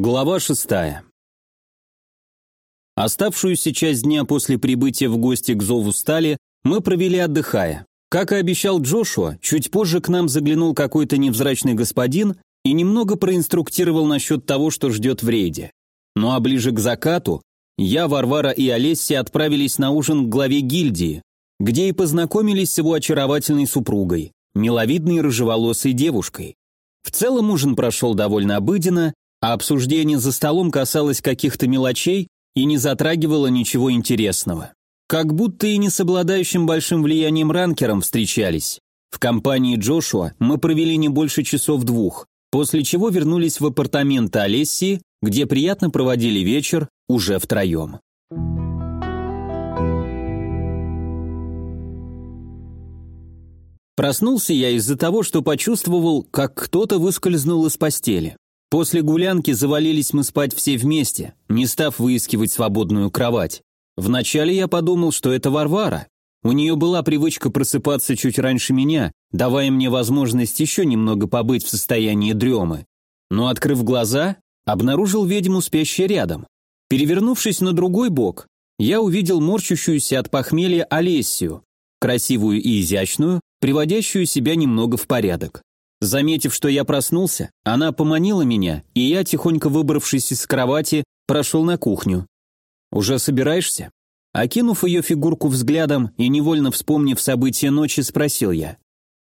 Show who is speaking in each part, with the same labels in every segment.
Speaker 1: Глава шестая. Оставшуюся часть дня после прибытия в гости к Зову Стали мы провели отдыхая. Как и обещал Джошуа, чуть позже к нам заглянул какой-то невзрачный господин и немного проинструктировал насчет того, что ждет в рейде. Ну а ближе к закату я, Варвара и Олеся отправились на ужин к главе гильдии, где и познакомились с его очаровательной супругой, миловидной рыжеволосой девушкой. В целом ужин прошел довольно обыденно, а обсуждение за столом касалось каких-то мелочей и не затрагивало ничего интересного. Как будто и не с обладающим большим влиянием ранкером встречались. В компании Джошуа мы провели не больше часов двух, после чего вернулись в апартаменты Олессии, где приятно проводили вечер уже втроем. Проснулся я из-за того, что почувствовал, как кто-то выскользнул из постели. После гулянки завалились мы спать все вместе, не став выискивать свободную кровать. Вначале я подумал, что это Варвара. У нее была привычка просыпаться чуть раньше меня, давая мне возможность еще немного побыть в состоянии дремы. Но, открыв глаза, обнаружил ведьму, спящей рядом. Перевернувшись на другой бок, я увидел морщущуюся от похмелья Олесию, красивую и изящную, приводящую себя немного в порядок. Заметив, что я проснулся, она поманила меня, и я, тихонько выбравшись из кровати, прошел на кухню. «Уже собираешься?» Окинув ее фигурку взглядом и невольно вспомнив события ночи, спросил я.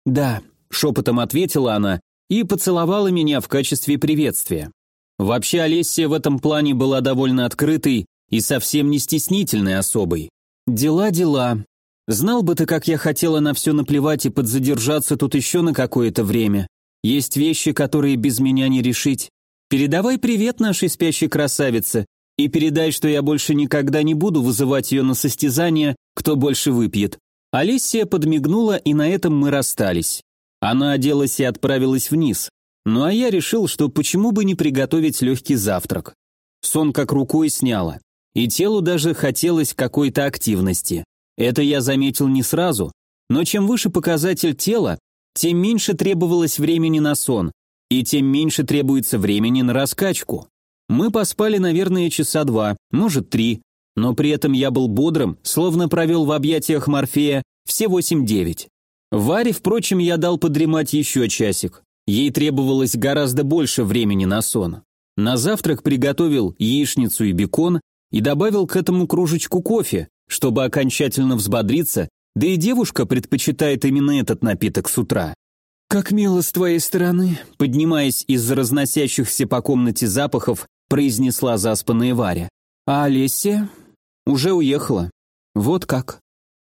Speaker 1: «Да», — шепотом ответила она и поцеловала меня в качестве приветствия. Вообще Олеся в этом плане была довольно открытой и совсем не стеснительной особой. «Дела, дела», Знал бы ты, как я хотела на все наплевать и подзадержаться тут еще на какое-то время. Есть вещи, которые без меня не решить. Передавай привет нашей спящей красавице и передай, что я больше никогда не буду вызывать ее на состязание, кто больше выпьет». Алисия подмигнула, и на этом мы расстались. Она оделась и отправилась вниз. Ну а я решил, что почему бы не приготовить легкий завтрак. Сон как рукой сняло, и телу даже хотелось какой-то активности. Это я заметил не сразу, но чем выше показатель тела, тем меньше требовалось времени на сон, и тем меньше требуется времени на раскачку. Мы поспали, наверное, часа два, может, три, но при этом я был бодрым, словно провел в объятиях Морфея все восемь-девять. Варе, впрочем, я дал подремать еще часик. Ей требовалось гораздо больше времени на сон. На завтрак приготовил яичницу и бекон и добавил к этому кружечку кофе, чтобы окончательно взбодриться, да и девушка предпочитает именно этот напиток с утра. «Как мило с твоей стороны», поднимаясь из разносящихся по комнате запахов, произнесла заспанная Варя. «А Олеся?» «Уже уехала». «Вот как».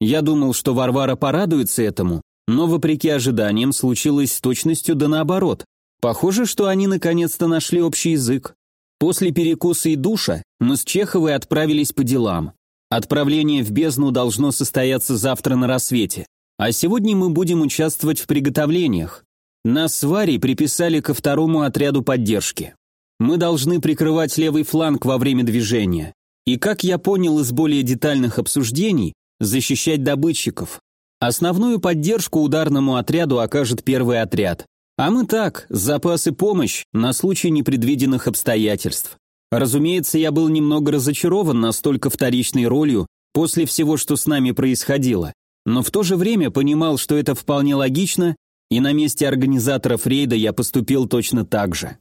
Speaker 1: Я думал, что Варвара порадуется этому, но, вопреки ожиданиям, случилось с точностью да наоборот. Похоже, что они наконец-то нашли общий язык. После перекуса и душа мы с Чеховой отправились по делам. Отправление в бездну должно состояться завтра на рассвете, а сегодня мы будем участвовать в приготовлениях. Нас с Варей приписали ко второму отряду поддержки. Мы должны прикрывать левый фланг во время движения. И, как я понял из более детальных обсуждений, защищать добытчиков. Основную поддержку ударному отряду окажет первый отряд. А мы так, запас и помощь на случай непредвиденных обстоятельств. Разумеется, я был немного разочарован настолько вторичной ролью после всего, что с нами происходило, но в то же время понимал, что это вполне логично, и на месте организаторов рейда я поступил точно так же.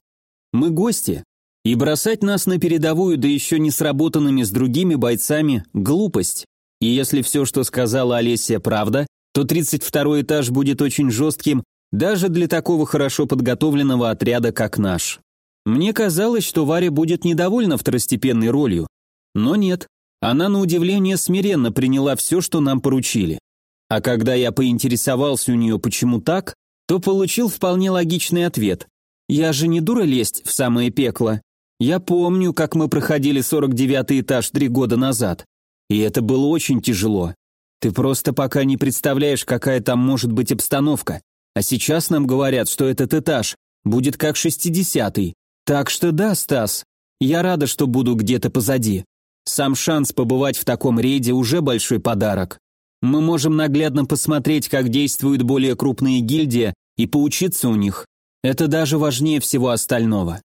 Speaker 1: Мы гости, и бросать нас на передовую, да еще не сработанными с другими бойцами – глупость. И если все, что сказала Олеся, правда, то 32 этаж будет очень жестким даже для такого хорошо подготовленного отряда, как наш. Мне казалось, что Варя будет недовольна второстепенной ролью, но нет. Она на удивление смиренно приняла все, что нам поручили. А когда я поинтересовался у нее, почему так, то получил вполне логичный ответ. «Я же не дура лезть в самое пекло. Я помню, как мы проходили 49-й этаж три года назад. И это было очень тяжело. Ты просто пока не представляешь, какая там может быть обстановка. А сейчас нам говорят, что этот этаж будет как 60-й. Так что да, Стас, я рада, что буду где-то позади. Сам шанс побывать в таком рейде уже большой подарок. Мы можем наглядно посмотреть, как действуют более крупные гильдии и поучиться у них. Это даже важнее всего остального.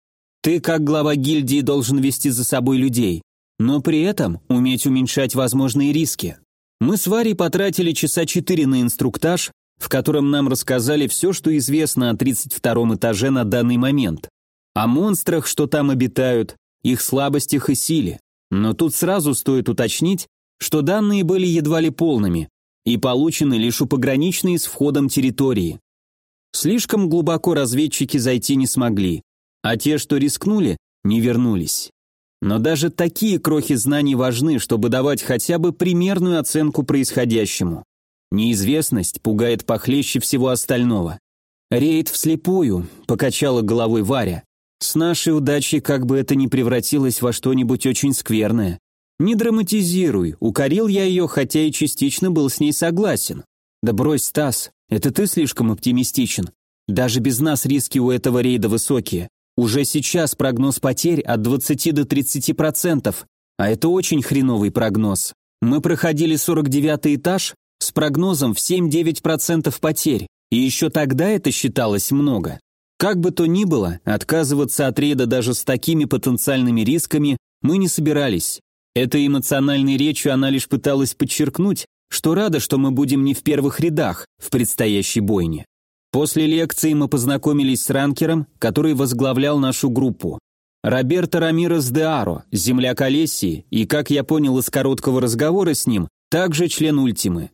Speaker 1: Ты, как глава гильдии, должен вести за собой людей, но при этом уметь уменьшать возможные риски. Мы с Варей потратили часа четыре на инструктаж, в котором нам рассказали все, что известно о 32 этаже на данный момент. О монстрах, что там обитают, их слабостях и силе. Но тут сразу стоит уточнить, что данные были едва ли полными и получены лишь у пограничной с входом территории. Слишком глубоко разведчики зайти не смогли, а те, что рискнули, не вернулись. Но даже такие крохи знаний важны, чтобы давать хотя бы примерную оценку происходящему. Неизвестность пугает похлеще всего остального. «Рейд вслепую», — покачала головой Варя. «С нашей удачей как бы это ни превратилось во что-нибудь очень скверное. Не драматизируй, укорил я ее, хотя и частично был с ней согласен. Да брось, Стас, это ты слишком оптимистичен. Даже без нас риски у этого рейда высокие. Уже сейчас прогноз потерь от 20 до 30%, а это очень хреновый прогноз. Мы проходили 49 этаж с прогнозом в 7-9% потерь, и еще тогда это считалось много. Как бы то ни было, отказываться от рейда даже с такими потенциальными рисками мы не собирались. Этой эмоциональной речью она лишь пыталась подчеркнуть, что рада, что мы будем не в первых рядах в предстоящей бойне. После лекции мы познакомились с ранкером, который возглавлял нашу группу. Роберто Рамирес де Аро, земляк Олесии, и, как я понял из короткого разговора с ним, также член Ультимы.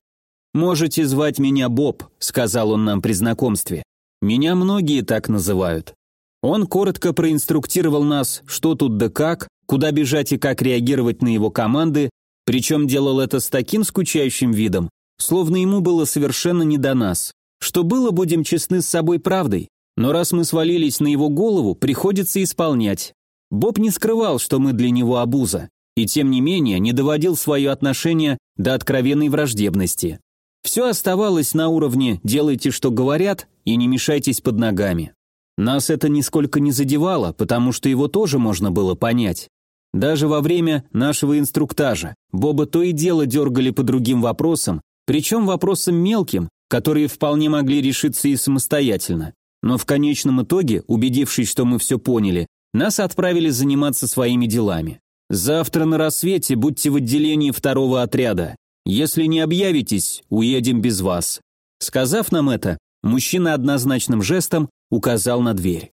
Speaker 1: «Можете звать меня Боб», — сказал он нам при знакомстве. «Меня многие так называют». Он коротко проинструктировал нас, что тут да как, куда бежать и как реагировать на его команды, причем делал это с таким скучающим видом, словно ему было совершенно не до нас. Что было, будем честны с собой правдой, но раз мы свалились на его голову, приходится исполнять. Боб не скрывал, что мы для него обуза, и тем не менее не доводил свое отношение до откровенной враждебности. Все оставалось на уровне «делайте, что говорят» и не мешайтесь под ногами. Нас это нисколько не задевало, потому что его тоже можно было понять. Даже во время нашего инструктажа Боба то и дело дергали по другим вопросам, причем вопросам мелким, которые вполне могли решиться и самостоятельно. Но в конечном итоге, убедившись, что мы все поняли, нас отправили заниматься своими делами. Завтра на рассвете будьте в отделении второго отряда. Если не объявитесь, уедем без вас. Сказав нам это, мужчина однозначным жестом указал на дверь.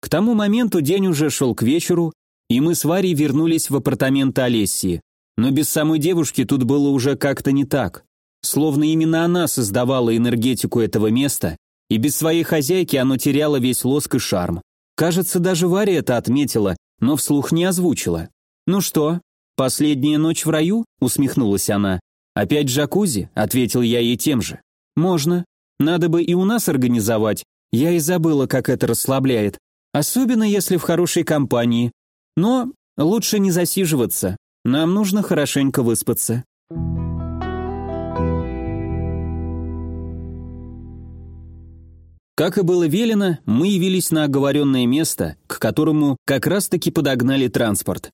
Speaker 1: К тому моменту день уже шел к вечеру, и мы с Варей вернулись в апартаменты Олесии. Но без самой девушки тут было уже как-то не так. Словно именно она создавала энергетику этого места, и без своей хозяйки оно теряло весь лоск и шарм. Кажется, даже Варя это отметила, но вслух не озвучила. «Ну что, последняя ночь в раю?» — усмехнулась она. «Опять джакузи?» — ответил я ей тем же. «Можно. Надо бы и у нас организовать. Я и забыла, как это расслабляет. Особенно если в хорошей компании. Но лучше не засиживаться. Нам нужно хорошенько выспаться». Как и было велено, мы явились на оговоренное место, к которому как раз-таки подогнали транспорт.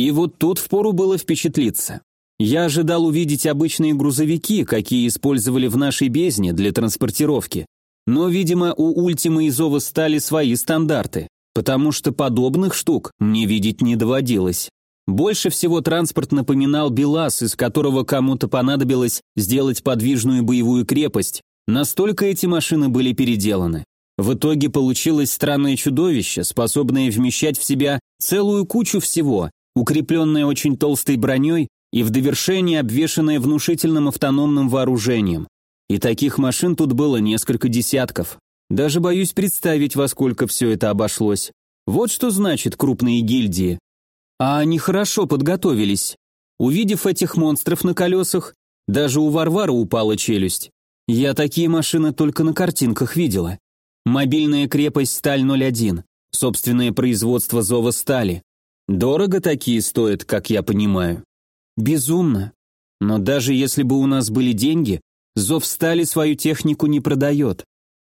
Speaker 1: И вот тут впору было впечатлиться. Я ожидал увидеть обычные грузовики, какие использовали в нашей бездне для транспортировки. Но, видимо, у Ультима и Зова стали свои стандарты, потому что подобных штук мне видеть не доводилось. Больше всего транспорт напоминал БелАЗ, из которого кому-то понадобилось сделать подвижную боевую крепость, Настолько эти машины были переделаны. В итоге получилось странное чудовище, способное вмещать в себя целую кучу всего, укрепленное очень толстой броней и в довершение обвешанное внушительным автономным вооружением. И таких машин тут было несколько десятков. Даже боюсь представить, во сколько все это обошлось. Вот что значит крупные гильдии. А они хорошо подготовились. Увидев этих монстров на колесах, даже у Варвара упала челюсть. Я такие машины только на картинках видела. Мобильная крепость «Сталь-01», собственное производство «Зова стали». Дорого такие стоят, как я понимаю. Безумно. Но даже если бы у нас были деньги, «Зов стали» свою технику не продает.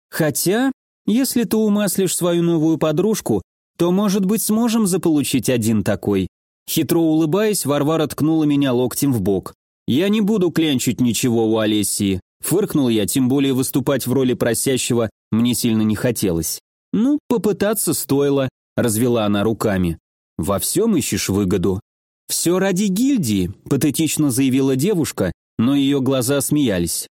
Speaker 1: Хотя, если ты умаслишь свою новую подружку, то, может быть, сможем заполучить один такой. Хитро улыбаясь, Варвара ткнула меня локтем в бок. Я не буду клянчить ничего у Олесии. Фыркнул я, тем более выступать в роли просящего мне сильно не хотелось. Ну, попытаться стоило. — развела она руками. «Во всем ищешь выгоду». «Все ради гильдии», — патетично заявила девушка, но ее глаза смеялись.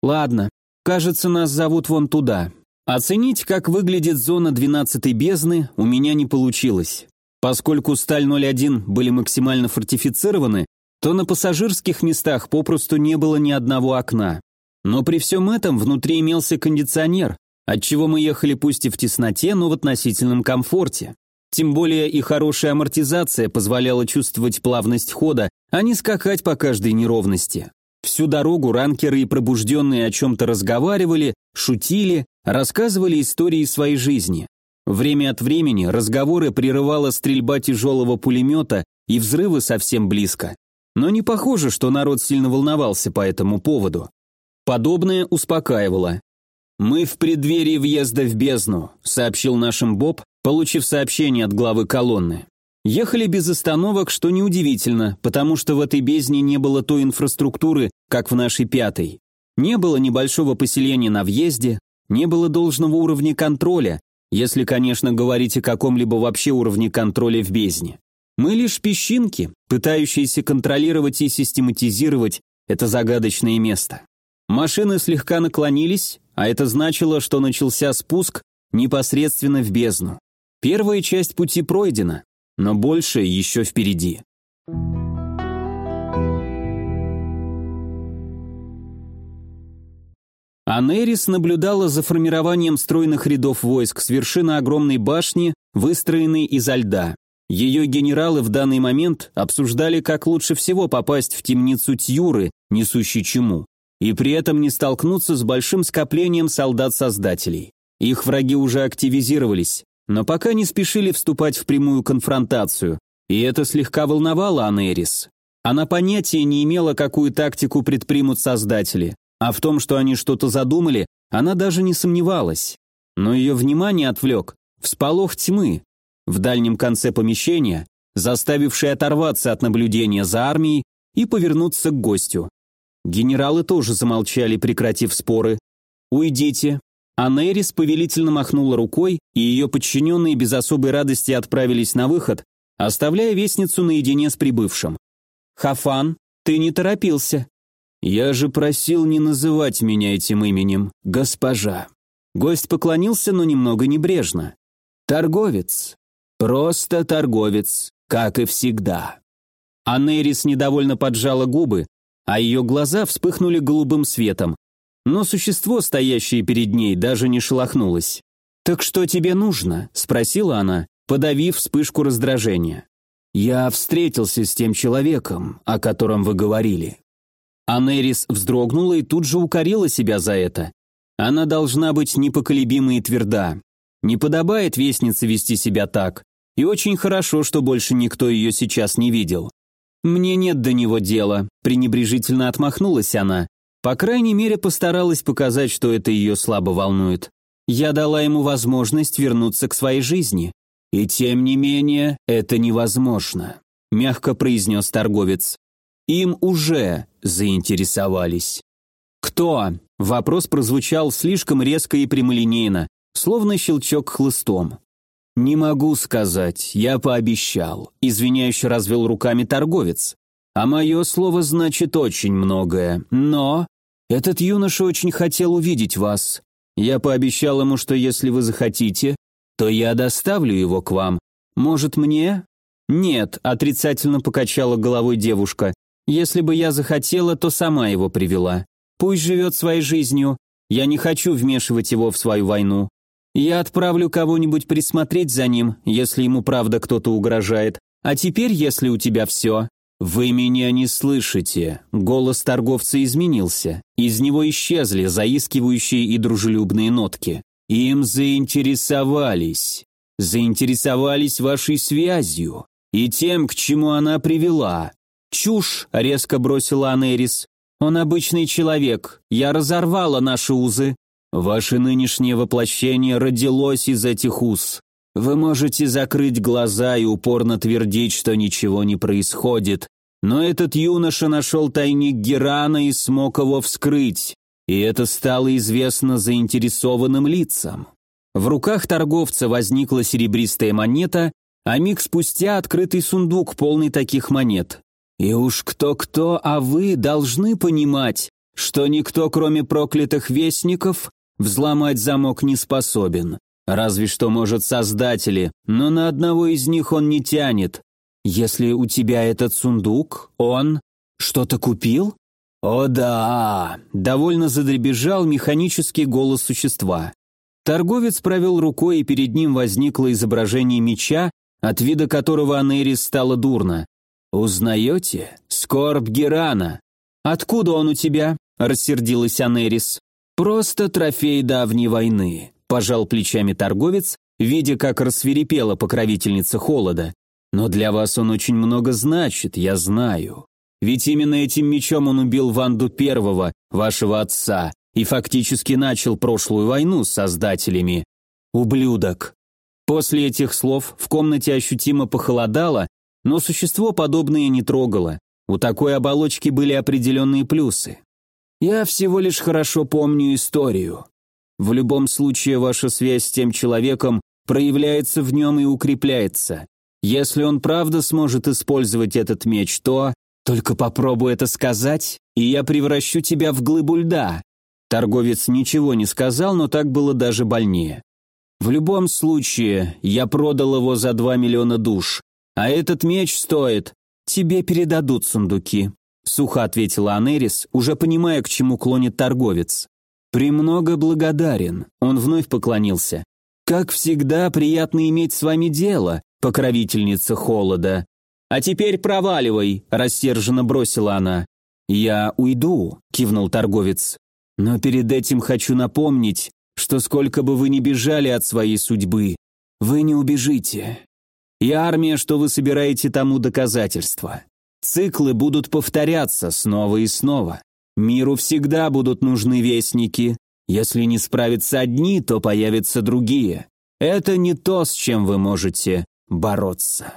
Speaker 1: «Ладно, кажется, нас зовут вон туда. Оценить, как выглядит зона двенадцатой бездны, у меня не получилось. Поскольку сталь 01 были максимально фортифицированы, то на пассажирских местах попросту не было ни одного окна. Но при всем этом внутри имелся кондиционер, отчего мы ехали пусть и в тесноте, но в относительном комфорте. Тем более и хорошая амортизация позволяла чувствовать плавность хода, а не скакать по каждой неровности. Всю дорогу ранкеры и пробужденные о чем-то разговаривали, шутили, рассказывали истории своей жизни. Время от времени разговоры прерывала стрельба тяжелого пулемета и взрывы совсем близко. Но не похоже, что народ сильно волновался по этому поводу. Подобное успокаивало. «Мы в преддверии въезда в бездну», — сообщил нашим Боб, получив сообщение от главы колонны. Ехали без остановок, что неудивительно, потому что в этой бездне не было той инфраструктуры, как в нашей пятой. Не было небольшого поселения на въезде, не было должного уровня контроля, если, конечно, говорить о каком-либо вообще уровне контроля в бездне. Мы лишь песчинки, пытающиеся контролировать и систематизировать это загадочное место. Машины слегка наклонились, а это значило, что начался спуск непосредственно в бездну. Первая часть пути пройдена, но больше еще впереди. Анерис наблюдала за формированием стройных рядов войск с вершины огромной башни, выстроенной изо льда. Ее генералы в данный момент обсуждали, как лучше всего попасть в темницу Тьюры, несущей чему, и при этом не столкнуться с большим скоплением солдат-создателей. Их враги уже активизировались, но пока не спешили вступать в прямую конфронтацию, и это слегка волновало Анерис. Она понятия не имела, какую тактику предпримут создатели, а в том, что они что-то задумали, она даже не сомневалась. Но ее внимание отвлек всполох тьмы в дальнем конце помещения, заставивший оторваться от наблюдения за армией и повернуться к гостю. Генералы тоже замолчали, прекратив споры. «Уйдите». Анерис повелительно махнула рукой, и ее подчиненные без особой радости отправились на выход, оставляя вестницу наедине с прибывшим. «Хафан, ты не торопился», «Я же просил не называть меня этим именем, госпожа». Гость поклонился, но немного небрежно. «Торговец. Просто торговец, как и всегда». Анерис недовольно поджала губы, а ее глаза вспыхнули голубым светом. Но существо, стоящее перед ней, даже не шелохнулось. «Так что тебе нужно?» – спросила она, подавив вспышку раздражения. «Я встретился с тем человеком, о котором вы говорили. Анерис вздрогнула и тут же укорила себя за это. Она должна быть непоколебима и тверда. Не подобает вестнице вести себя так. И очень хорошо, что больше никто ее сейчас не видел. «Мне нет до него дела», – пренебрежительно отмахнулась она. По крайней мере, постаралась показать, что это ее слабо волнует. Я дала ему возможность вернуться к своей жизни. «И тем не менее, это невозможно», – мягко произнес торговец. Им уже заинтересовались. «Кто?» – вопрос прозвучал слишком резко и прямолинейно, словно щелчок хлыстом. «Не могу сказать, я пообещал», – извиняюще развел руками торговец. «А мое слово значит очень многое, но...» «Этот юноша очень хотел увидеть вас. Я пообещал ему, что если вы захотите, то я доставлю его к вам. Может, мне?» «Нет», – отрицательно покачала головой девушка. Если бы я захотела, то сама его привела. Пусть живет своей жизнью. Я не хочу вмешивать его в свою войну. Я отправлю кого-нибудь присмотреть за ним, если ему правда кто-то угрожает. А теперь, если у тебя все...» «Вы меня не слышите». Голос торговца изменился. Из него исчезли заискивающие и дружелюбные нотки. Им заинтересовались. Заинтересовались вашей связью и тем, к чему она привела. «Чушь!» — резко бросила Анерис. «Он обычный человек. Я разорвала наши узы. Ваше нынешнее воплощение родилось из этих уз. Вы можете закрыть глаза и упорно твердить, что ничего не происходит. Но этот юноша нашел тайник Герана и смог его вскрыть. И это стало известно заинтересованным лицам. В руках торговца возникла серебристая монета, а миг спустя открытый сундук, полный таких монет. И уж кто-кто, а вы должны понимать, что никто, кроме проклятых вестников, взломать замок не способен. Разве что, может, создатели, но на одного из них он не тянет. Если у тебя этот сундук, он что-то купил? О да! Довольно задребежал механический голос существа. Торговец провел рукой, и перед ним возникло изображение меча, от вида которого Анерис стало дурно. «Узнаете? Скорб Герана. Откуда он у тебя?» – рассердилась Анерис. «Просто трофей давней войны», – пожал плечами торговец, видя, как рассверепела покровительница холода. «Но для вас он очень много значит, я знаю. Ведь именно этим мечом он убил Ванду Первого, вашего отца, и фактически начал прошлую войну с создателями. Ублюдок». После этих слов в комнате ощутимо похолодало, но существо подобное не трогало. У такой оболочки были определенные плюсы. Я всего лишь хорошо помню историю. В любом случае ваша связь с тем человеком проявляется в нем и укрепляется. Если он правда сможет использовать этот меч, то... Только попробуй это сказать, и я превращу тебя в глыбу льда. Торговец ничего не сказал, но так было даже больнее. В любом случае, я продал его за два миллиона душ, а этот меч стоит. Тебе передадут сундуки», — сухо ответила Анерис, уже понимая, к чему клонит торговец. «Премного благодарен», — он вновь поклонился. «Как всегда, приятно иметь с вами дело, покровительница холода». «А теперь проваливай», — рассерженно бросила она. «Я уйду», — кивнул торговец. «Но перед этим хочу напомнить, что сколько бы вы ни бежали от своей судьбы, вы не убежите. И армия, что вы собираете тому доказательства. Циклы будут повторяться снова и снова. Миру всегда будут нужны вестники. Если не справятся одни, то появятся другие. Это не то, с чем вы можете бороться.